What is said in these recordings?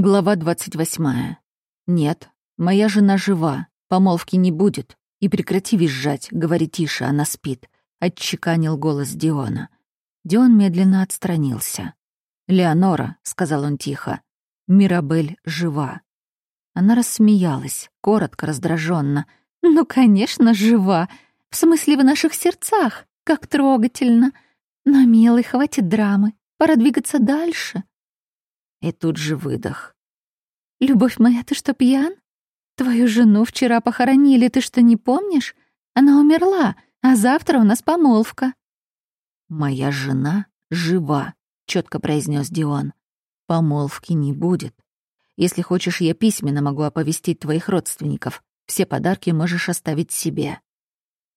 Глава 28. Нет, моя жена жива, помолвки не будет. И прекрати визжать, говори тише, она спит. Отчеканил голос Диона. Дион медленно отстранился. «Леонора», — сказал он тихо, — «Мирабель жива». Она рассмеялась, коротко, раздраженно. «Ну, конечно, жива. В смысле, в наших сердцах. Как трогательно. Но, милый, хватит драмы. Пора двигаться дальше. И тут же выдох. «Любовь моя, ты что, пьян? Твою жену вчера похоронили, ты что, не помнишь? Она умерла, а завтра у нас помолвка». «Моя жена жива», — четко произнес Дион. «Помолвки не будет. Если хочешь, я письменно могу оповестить твоих родственников. Все подарки можешь оставить себе».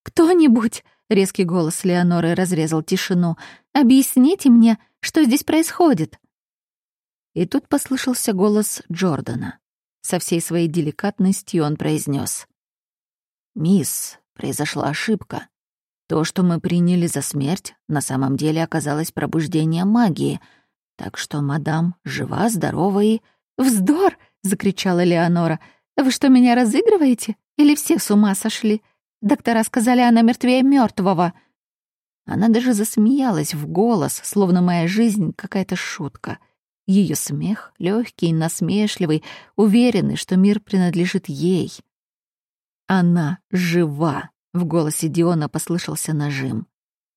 «Кто-нибудь!» — резкий голос Леоноры разрезал тишину. «Объясните мне, что здесь происходит?» И тут послышался голос Джордана. Со всей своей деликатностью он произнес: «Мисс, произошла ошибка. То, что мы приняли за смерть, на самом деле оказалось пробуждением магии. Так что мадам жива, здорова и...» «Вздор!» — закричала Леонора. «Вы что, меня разыгрываете? Или все с ума сошли? Доктора сказали, она мертвее мертвого. Она даже засмеялась в голос, словно моя жизнь — какая-то шутка — ее смех, легкий, насмешливый, уверенный, что мир принадлежит ей. Она жива. В голосе Диона послышался нажим.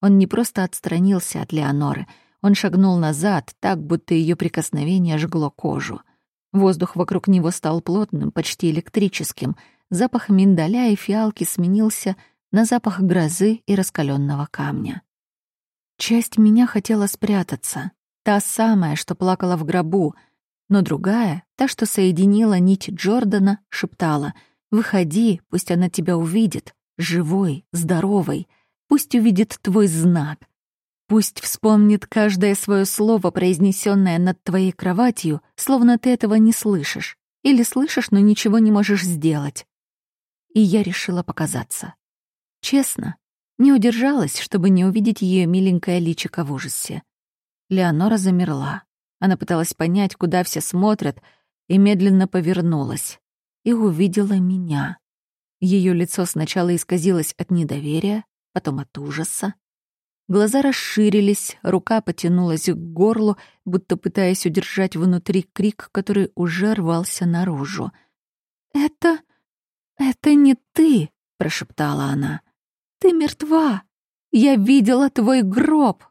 Он не просто отстранился от Леоноры, он шагнул назад, так, будто ее прикосновение жгло кожу. Воздух вокруг него стал плотным, почти электрическим. Запах миндаля и фиалки сменился на запах грозы и раскаленного камня. Часть меня хотела спрятаться, Та самая, что плакала в гробу, но другая, та, что соединила нить Джордана, шептала «Выходи, пусть она тебя увидит, живой, здоровой, пусть увидит твой знак, пусть вспомнит каждое свое слово, произнесенное над твоей кроватью, словно ты этого не слышишь, или слышишь, но ничего не можешь сделать». И я решила показаться. Честно, не удержалась, чтобы не увидеть ее миленькое личико в ужасе. Леонора замерла. Она пыталась понять, куда все смотрят, и медленно повернулась. И увидела меня. Ее лицо сначала исказилось от недоверия, потом от ужаса. Глаза расширились, рука потянулась к горлу, будто пытаясь удержать внутри крик, который уже рвался наружу. «Это... это не ты!» — прошептала она. «Ты мертва! Я видела твой гроб!»